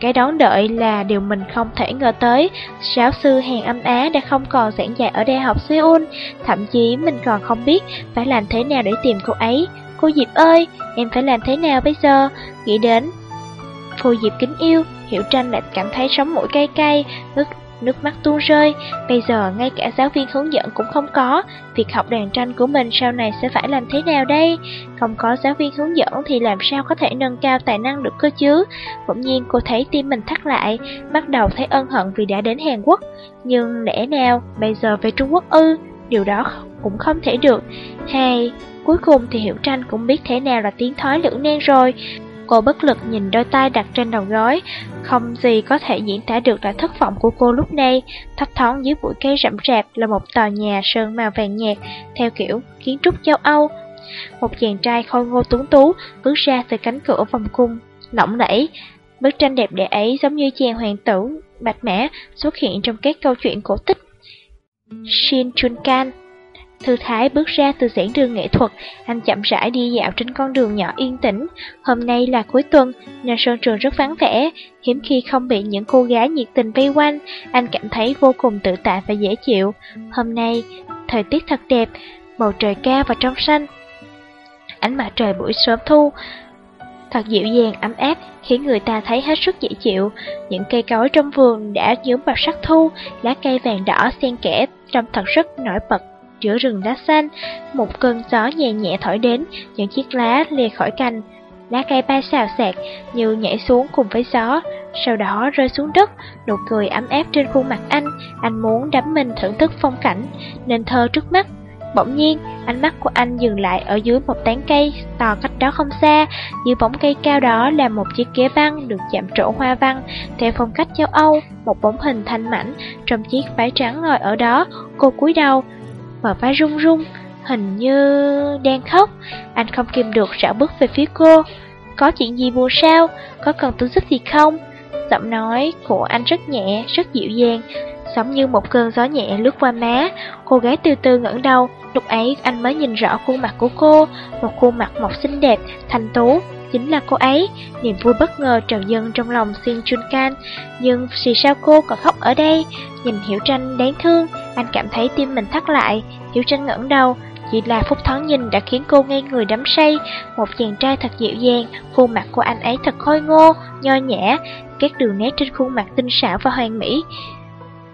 Cái đón đợi là điều mình không thể ngờ tới, giáo sư Hàn Âm Á đã không còn giảng dạy ở đại học Seoul, thậm chí mình còn không biết phải làm thế nào để tìm cô ấy. Cô Diệp ơi, em phải làm thế nào bây giờ? Nghĩ đến Cô Diệp kính yêu, Hiểu Tranh lại cảm thấy sống mũi cay cay, nước nước mắt tuôn rơi. Bây giờ ngay cả giáo viên hướng dẫn cũng không có, việc học đàn tranh của mình sau này sẽ phải làm thế nào đây? Không có giáo viên hướng dẫn thì làm sao có thể nâng cao tài năng được cơ chứ? Bỗng nhiên cô thấy tim mình thắt lại, bắt đầu thấy ân hận vì đã đến Hàn Quốc. Nhưng lẽ nào bây giờ về Trung Quốc ư? Điều đó cũng không thể được. Hay, cuối cùng thì Hiểu Tranh cũng biết thế nào là tiếng thói lưỡng nan rồi. Cô bất lực nhìn đôi tay đặt trên đầu gối, không gì có thể diễn tả được là thất vọng của cô lúc này. Thấp thoáng dưới bụi cây rậm rạp là một tòa nhà sơn màu vàng nhạt, theo kiểu kiến trúc châu Âu. Một chàng trai khôi ngô tuấn tú bước ra từ cánh cửa vòng cung, lỏng lẫy. Bức tranh đẹp đẽ ấy giống như chàng hoàng tử bạch mã xuất hiện trong các câu chuyện cổ tích. Shin Chun Kan Thư Thái bước ra từ giảng đường nghệ thuật, anh chậm rãi đi dạo trên con đường nhỏ yên tĩnh. Hôm nay là cuối tuần, nên sân trường rất vắng vẻ, hiếm khi không bị những cô gái nhiệt tình vây quanh, anh cảm thấy vô cùng tự tại và dễ chịu. Hôm nay, thời tiết thật đẹp, bầu trời cao và trong xanh. Ánh mặt trời buổi sớm thu, thật dịu dàng ấm áp khiến người ta thấy hết sức dễ chịu. Những cây cối trong vườn đã nhuốm vào sắc thu, lá cây vàng đỏ xen kẽ trông thật rất nổi bật giữa rừng đá xanh, một cơn gió nhẹ nhẹ thổi đến, những chiếc lá lìa khỏi cành, lá cây bay xào xạc như nhảy xuống cùng với gió, sau đó rơi xuống đất, nụ cười ấm áp trên khuôn mặt anh, anh muốn đắm mình thưởng thức phong cảnh, nên thơ trước mắt. Bỗng nhiên, ánh mắt của anh dừng lại ở dưới một tán cây to cách đó không xa, dưới bóng cây cao đó là một chiếc ghế băng được chạm trổ hoa văn, theo phong cách châu Âu, một bóng hình thanh mảnh trong chiếc váy trắng ngồi ở đó, cô cúi đầu, bờ vai run run, hình như đang khóc. Anh không kìm được rảo bước về phía cô. Có chuyện gì buồn sao? Có cần tôi giúp gì không? Giọng nói của anh rất nhẹ, rất dịu dàng, giống như một cơn gió nhẹ lướt qua má. Cô gái từ từ ngẩng đầu, lúc ấy anh mới nhìn rõ khuôn mặt của cô, một khuôn mặt mọc xinh đẹp, thanh tú, chính là cô ấy. Niềm vui bất ngờ trào dâng trong lòng Shin Chun Can. Nhưng vì sao cô còn khóc ở đây? Nhìn Hiểu Tranh đáng thương, anh cảm thấy tim mình thắt lại. Hiểu Tranh ngẩng đầu, chỉ là phút thoáng nhìn đã khiến cô ngây người đắm say. Một chàng trai thật dịu dàng, khuôn mặt của anh ấy thật khôi ngô, nho nhã, các đường nét trên khuôn mặt tinh xảo và hoàn mỹ.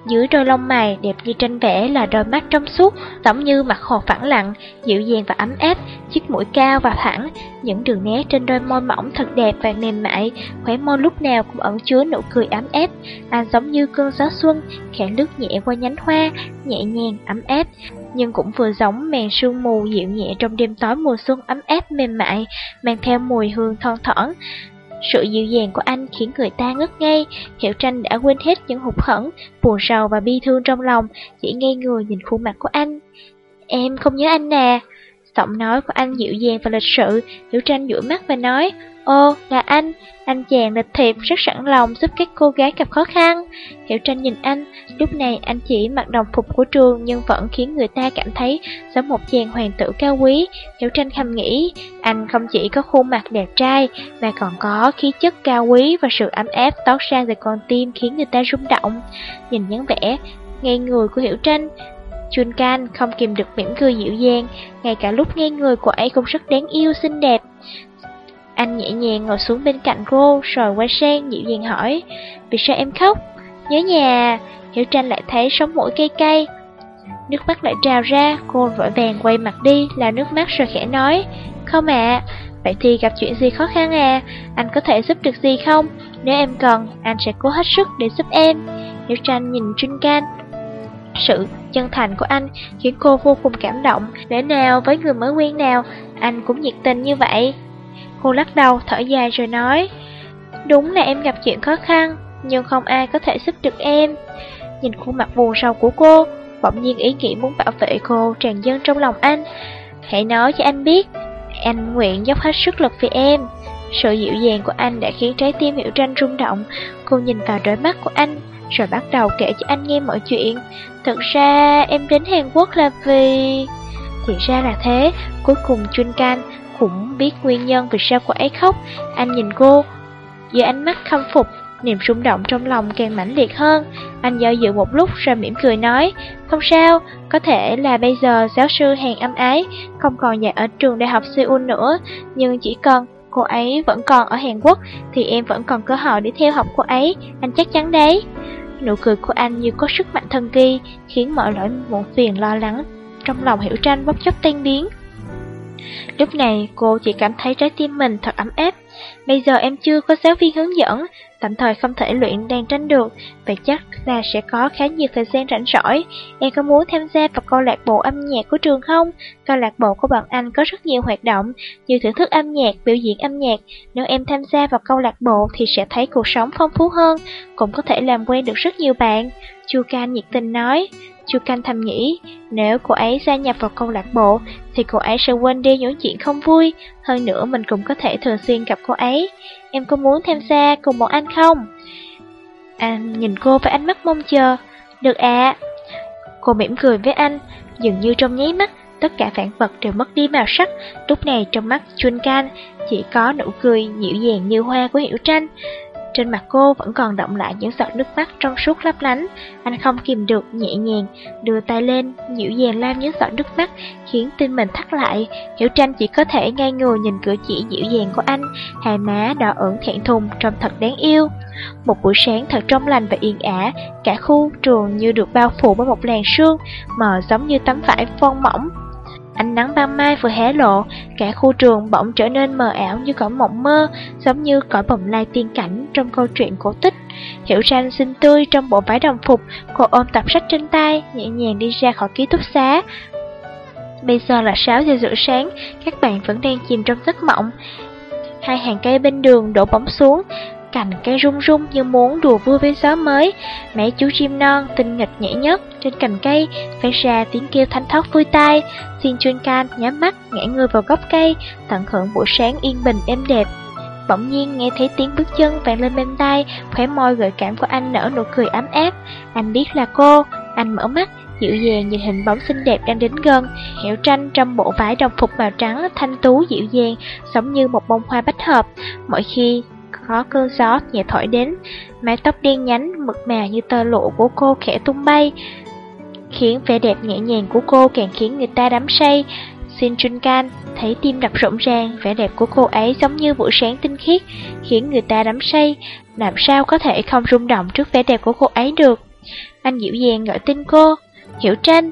Dưới đôi lông mày đẹp như tranh vẽ là đôi mắt trong suốt, giống như mặt hồ phẳng lặng, dịu dàng và ấm áp, chiếc mũi cao và thẳng, những đường nét trên đôi môi mỏng thật đẹp và mềm mại, khóe môi lúc nào cũng ẩn chứa nụ cười ấm áp. Anh giống như cơn gió xuân, khẽ lướt nhẹ qua nhánh hoa, nhẹ nhàng, ấm áp, nhưng cũng vừa giống màn sương mù dịu nhẹ trong đêm tối mùa xuân ấm áp mềm mại, mang theo mùi hương thon thoảng. Sự dịu dàng của anh khiến người ta ngất ngây, Hiểu Tranh đã quên hết những hụt hẫng, buồn rầu và bi thương trong lòng, chỉ ngây người nhìn khuôn mặt của anh. Em không nhớ anh nè. Giọng nói của anh dịu dàng và lịch sự, Hiểu Tranh dụi mắt và nói, Ô, là anh, anh chàng lịch thiệp rất sẵn lòng giúp các cô gái gặp khó khăn. Hiểu tranh nhìn anh, lúc này anh chỉ mặc đồng phục của trường nhưng vẫn khiến người ta cảm thấy giống một chàng hoàng tử cao quý. Hiểu tranh thầm nghĩ, anh không chỉ có khuôn mặt đẹp trai mà còn có khí chất cao quý và sự ấm áp tót ra từ con tim khiến người ta rung động. Nhìn dáng vẻ, ngay người của Hiểu tranh, Chun Can không kìm được mỉm cười dịu dàng, ngay cả lúc nghe người của ấy cũng rất đáng yêu xinh đẹp. Anh nhẹ nhàng ngồi xuống bên cạnh cô, rồi quay sang dịu dàng hỏi, vì sao em khóc? Nhớ nhà, Hiểu Tranh lại thấy sống mũi cay cay. Nước mắt lại trào ra, cô vội vàng quay mặt đi, là nước mắt rồi khẽ nói, không ạ, vậy thì gặp chuyện gì khó khăn à, anh có thể giúp được gì không? Nếu em cần, anh sẽ cố hết sức để giúp em. Hiểu Tranh nhìn Trinh Can, sự chân thành của anh khiến cô vô cùng cảm động. Để nào với người mới quen nào, anh cũng nhiệt tình như vậy. Cô lắc đầu thở dài rồi nói Đúng là em gặp chuyện khó khăn Nhưng không ai có thể giúp được em Nhìn khuôn mặt buồn sầu của cô Bỗng nhiên ý nghĩ muốn bảo vệ cô tràn dâng trong lòng anh Hãy nói cho anh biết Anh nguyện dốc hết sức lực vì em Sự dịu dàng của anh đã khiến trái tim Hiểu Tranh rung động Cô nhìn vào đôi mắt của anh rồi bắt đầu kể cho anh nghe mọi chuyện Thực ra em đến Hàn Quốc là vì... Thì ra là thế Cuối cùng Chun Can cũng biết nguyên nhân vì sao cô ấy khóc. Anh nhìn cô, dưới ánh mắt khâm phục, niềm rung động trong lòng càng mãnh liệt hơn. Anh do dự một lúc rồi mỉm cười nói, không sao, có thể là bây giờ giáo sư hàng âm ái không còn dạy ở trường đại học Seoul nữa, nhưng chỉ cần cô ấy vẫn còn ở Hàn Quốc thì em vẫn còn cơ hội để theo học cô ấy, anh chắc chắn đấy. Nụ cười của anh như có sức mạnh thần kỳ, khiến mọi nỗi muộn phiền lo lắng trong lòng Hiểu Tranh bốc chốc tan biến. Lúc này cô chỉ cảm thấy trái tim mình thật ấm áp. Bây giờ em chưa có giáo viên hướng dẫn, tạm thời không thể luyện đàn tranh được, vậy chắc là sẽ có khá nhiều thời gian rảnh rỗi. Em có muốn tham gia vào câu lạc bộ âm nhạc của trường không? Câu lạc bộ của bọn anh có rất nhiều hoạt động, như thưởng thức âm nhạc, biểu diễn âm nhạc. Nếu em tham gia vào câu lạc bộ thì sẽ thấy cuộc sống phong phú hơn, cũng có thể làm quen được rất nhiều bạn. Chu Can nhiệt tình nói. Chu Canh thầm nghĩ, nếu cô ấy gia nhập vào câu lạc bộ, thì cô ấy sẽ quên đi những chuyện không vui, hơn nữa mình cũng có thể thường xuyên gặp cô ấy. Em có muốn tham gia cùng bọn anh không? Anh nhìn cô với ánh mắt mong chờ. Được ạ. Cô mỉm cười với anh, dường như trong nháy mắt, tất cả phản vật đều mất đi màu sắc. Lúc này trong mắt Chun Can chỉ có nụ cười dịu dàng như hoa của Hiểu Tranh. Trên mặt cô vẫn còn động lại những giọt nước mắt trong suốt lấp lánh. Anh không kìm được, nhẹ nhàng, đưa tay lên, dịu dàng lam những giọt nước mắt, khiến tim mình thắt lại. Hiểu tranh chỉ có thể ngay người nhìn cử chỉ dịu dàng của anh, hai má đỏ ửng thẹn thùng, trông thật đáng yêu. Một buổi sáng thật trong lành và yên ả, cả khu trường như được bao phủ bởi một làn sương, mờ giống như tấm vải phong mỏng, Ánh nắng ban mai vừa hé lộ, cả khu trường bỗng trở nên mờ ảo như cõi mộng mơ, giống như cõi bồng lai tiên cảnh trong câu chuyện cổ tích. Hiểu tranh xinh tươi trong bộ váy đồng phục, cô ôm tập sách trên tay, nhẹ nhàng đi ra khỏi ký túc xá. Bây giờ là 6 giờ rưỡi sáng, các bạn vẫn đang chìm trong giấc mộng. Hai hàng cây bên đường đổ bóng xuống, cành cây rung rung như muốn đùa vui với gió mới. Mẹ chú chim non tinh nghịch nhảy nhất trên cành cây, phát ra tiếng kêu thanh thoát vui tai. Xin chuyên Can nhắm mắt, ngã người vào gốc cây, tận hưởng buổi sáng yên bình êm đẹp. Bỗng nhiên nghe thấy tiếng bước chân vang lên bên tai, khóe môi gợi cảm của anh nở nụ cười ấm áp. Anh biết là cô, anh mở mắt, dịu dàng nhìn hình bóng xinh đẹp đang đến gần. Hiểu tranh trong bộ vải đồng phục màu trắng, thanh tú dịu dàng, giống như một bông hoa bách hợp. Mỗi khi có cơn gió nhẹ thổi đến, mái tóc đen nhánh, mực mà như tơ lụa của cô khẽ tung bay, khiến vẻ đẹp nhẹ nhàng của cô càng khiến người ta đắm say. Shin Jun Kan thấy tim đập rộn ràng, vẻ đẹp của cô ấy giống như buổi sáng tinh khiết, khiến người ta đắm say, làm sao có thể không rung động trước vẻ đẹp của cô ấy được. Anh dịu dàng gọi tên cô, Hiểu Tranh.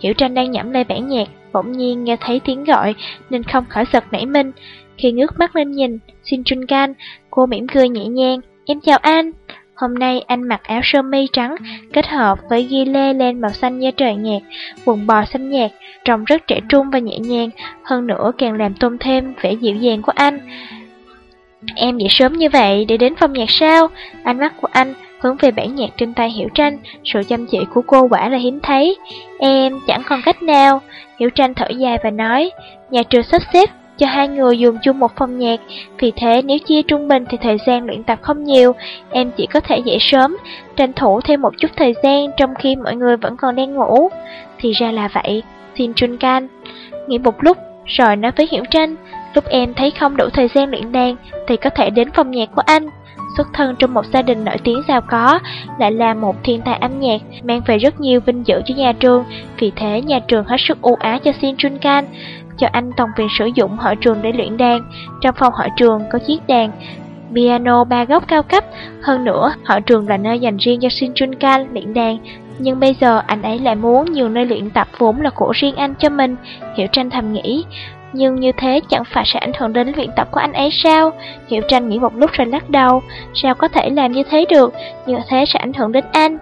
Hiểu Tranh đang nhẩm lê bản nhạc, bỗng nhiên nghe thấy tiếng gọi nên không khỏi giật nảy mình. Khi ngước mắt lên nhìn, Shin Jun Gan, cô mỉm cười nhẹ nhàng, em chào anh. Hôm nay anh mặc áo sơ mi trắng kết hợp với ghi lê lên màu xanh như trời nhạt, quần bò xanh nhạt, trông rất trẻ trung và nhẹ nhàng, hơn nữa càng làm tôn thêm vẻ dịu dàng của anh. Em dậy sớm như vậy để đến phòng nhạc sao? Ánh mắt của anh hướng về bản nhạc trên tay Hiểu Tranh, sự chăm chỉ của cô quả là hiếm thấy. Em chẳng còn cách nào. Hiểu Tranh thở dài và nói, nhà trường sắp xếp cho hai người dùng chung một phòng nhạc, vì thế nếu chia trung bình thì thời gian luyện tập không nhiều, em chỉ có thể dậy sớm, tranh thủ thêm một chút thời gian trong khi mọi người vẫn còn đang ngủ. Thì ra là vậy, xin Jun Can. Nghĩ một lúc, rồi nói với Hiểu Tranh, lúc em thấy không đủ thời gian luyện đàn thì có thể đến phòng nhạc của anh. Xuất thân trong một gia đình nổi tiếng giàu có, lại là một thiên tài âm nhạc, mang về rất nhiều vinh dự cho nhà trường, vì thế nhà trường hết sức ưu ái cho Shin Jun Can cho anh tòng quyền sử dụng hội trường để luyện đàn. Trong phòng hội trường có chiếc đàn piano ba góc cao cấp, hơn nữa hội trường là nơi dành riêng cho Shin Jun Kan luyện đàn. Nhưng bây giờ anh ấy lại muốn nhiều nơi luyện tập vốn là của riêng anh cho mình, Hiểu Tranh thầm nghĩ. Nhưng như thế chẳng phải sẽ ảnh hưởng đến luyện tập của anh ấy sao? Hiểu Tranh nghĩ một lúc rồi lắc đầu, sao có thể làm như thế được, như thế sẽ ảnh hưởng đến anh.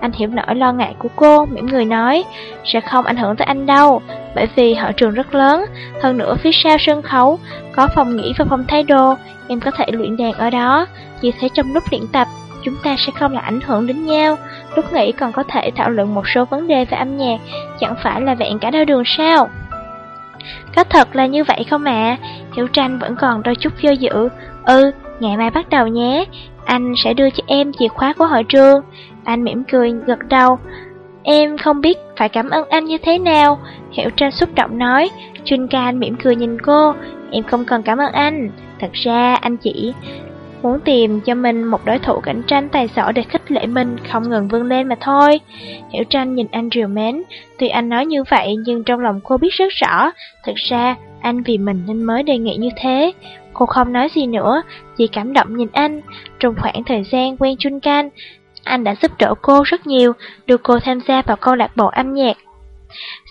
Anh hiểu nỗi lo ngại của cô, mỉm người nói, sẽ không ảnh hưởng tới anh đâu, bởi vì hội trường rất lớn, hơn nữa phía sau sân khấu, có phòng nghỉ và phòng thay đồ, em có thể luyện đàn ở đó, vì thế trong lúc luyện tập, chúng ta sẽ không là ảnh hưởng đến nhau, lúc nghỉ còn có thể thảo luận một số vấn đề về âm nhạc, chẳng phải là vẹn cả đôi đường sao. Có thật là như vậy không ạ? À? Hiểu tranh vẫn còn đôi chút do dự. Ừ, ngày mai bắt đầu nhé. Anh sẽ đưa cho em chìa khóa của hội trường. Anh mỉm cười gật đầu. Em không biết phải cảm ơn anh như thế nào. Hiểu Tranh xúc động nói. Jun Can mỉm cười nhìn cô. Em không cần cảm ơn anh. Thật ra anh chỉ muốn tìm cho mình một đối thủ cạnh tranh tài giỏi để khích lệ mình không ngừng vươn lên mà thôi. Hiểu Tranh nhìn anh rìu mến, tuy anh nói như vậy nhưng trong lòng cô biết rất rõ, thật ra anh vì mình nên mới đề nghị như thế. Cô không nói gì nữa, chỉ cảm động nhìn anh. Trong khoảng thời gian quen Chun Can, anh đã giúp đỡ cô rất nhiều, đưa cô tham gia vào câu lạc bộ âm nhạc.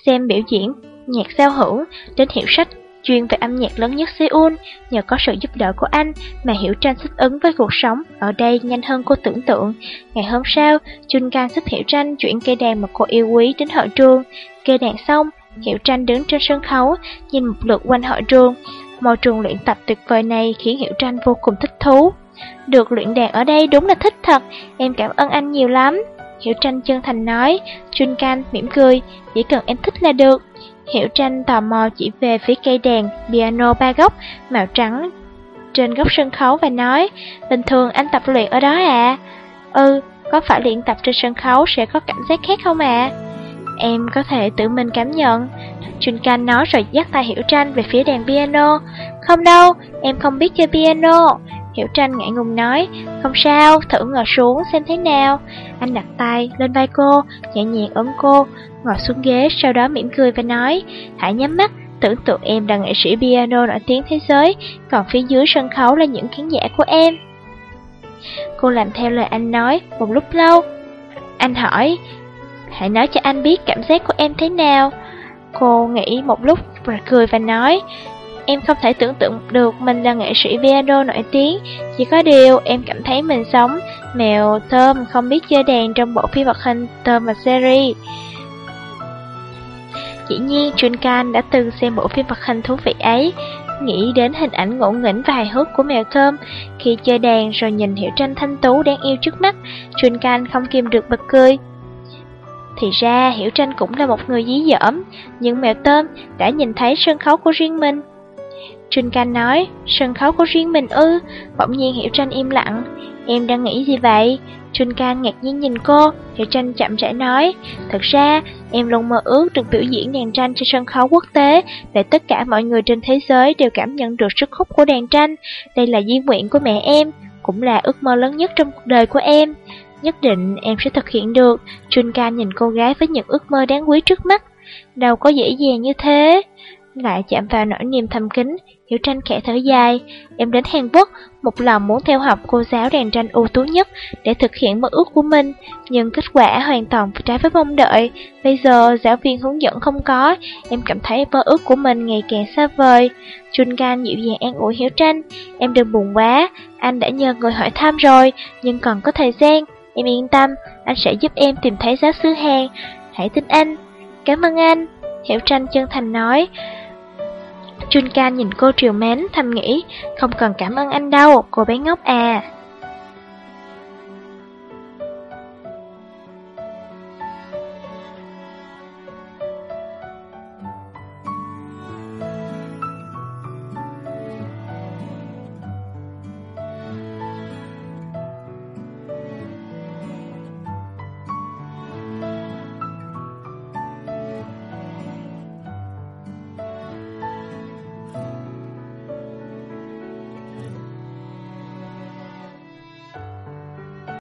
Xem biểu diễn, nhạc giao hưởng, đến hiệu sách chuyên về âm nhạc lớn nhất Seoul, nhờ có sự giúp đỡ của anh mà Hiểu Tranh thích ứng với cuộc sống ở đây nhanh hơn cô tưởng tượng. Ngày hôm sau, Chun Kang giúp Hiểu Tranh chuyển cây đàn mà cô yêu quý đến hội trường. Cây đàn xong, Hiểu Tranh đứng trên sân khấu, nhìn một lượt quanh hội trường. Môi trường luyện tập tuyệt vời này khiến Hiểu Tranh vô cùng thích thú. Được luyện đàn ở đây đúng là thích thật, em cảm ơn anh nhiều lắm. Hiểu Tranh chân thành nói, Chun Can mỉm cười, chỉ cần em thích là được. Hiểu tranh tò mò chỉ về phía cây đàn piano ba góc màu trắng trên góc sân khấu và nói Bình thường anh tập luyện ở đó à? Ừ, có phải luyện tập trên sân khấu sẽ có cảm giác khác không à? Em có thể tự mình cảm nhận Trinh can nói rồi dắt tay Hiểu Tranh về phía đàn piano Không đâu, em không biết chơi piano Hiểu tranh ngại ngùng nói, không sao, thử ngồi xuống xem thế nào. Anh đặt tay lên vai cô, nhẹ nhàng ôm cô, ngồi xuống ghế, sau đó mỉm cười và nói, hãy nhắm mắt, tưởng tượng em là nghệ sĩ piano nổi tiếng thế giới, còn phía dưới sân khấu là những khán giả của em. Cô làm theo lời anh nói một lúc lâu. Anh hỏi, hãy nói cho anh biết cảm giác của em thế nào. Cô nghĩ một lúc và cười và nói, Em không thể tưởng tượng được mình là nghệ sĩ piano nổi tiếng. Chỉ có điều em cảm thấy mình sống Mèo Thơm, không biết chơi đàn trong bộ phim hoạt hình Thơm và Jerry. Dĩ nhiên Junkan đã từng xem bộ phim hoạt hình thú vị ấy. Nghĩ đến hình ảnh ngộ nghĩnh và hài hước của mèo thơm, Khi chơi đàn rồi nhìn Hiểu Tranh thanh tú đáng yêu trước mắt Junkan không kìm được bật cười. Thì ra, Hiểu Tranh cũng là một người dí dỏm, Nhưng mèo tôm đã nhìn thấy sân khấu của riêng mình. Trinh Can nói, sân khấu của riêng mình ư, bỗng nhiên Hiểu Tranh im lặng, em đang nghĩ gì vậy? Trinh Can ngạc nhiên nhìn cô, Hiểu Tranh chậm rãi nói, thật ra em luôn mơ ước được biểu diễn đàn tranh trên sân khấu quốc tế, để tất cả mọi người trên thế giới đều cảm nhận được sức hút của đàn tranh, đây là di nguyện của mẹ em, cũng là ước mơ lớn nhất trong cuộc đời của em. Nhất định em sẽ thực hiện được, Trinh Can nhìn cô gái với những ước mơ đáng quý trước mắt, đâu có dễ dàng như thế lại chạm vào nỗi niềm thầm kín, Hiểu Tranh khẽ thở dài. Em đến Hàn Quốc, một lòng muốn theo học cô giáo đàn tranh ưu tú nhất để thực hiện mơ ước của mình, nhưng kết quả hoàn toàn trái với mong đợi. Bây giờ giáo viên hướng dẫn không có, em cảm thấy mơ ước của mình ngày càng xa vời. Chun Gan dịu dàng an ủi Hiểu Tranh, em đừng buồn quá, anh đã nhờ người hỏi thăm rồi, nhưng còn có thời gian. Em yên tâm, anh sẽ giúp em tìm thấy giáo sư Hàn. Hãy tin anh. Cảm ơn anh. Hiểu Tranh chân thành nói. Junkan nhìn cô triều mến, thầm nghĩ, không cần cảm ơn anh đâu, cô bé ngốc à.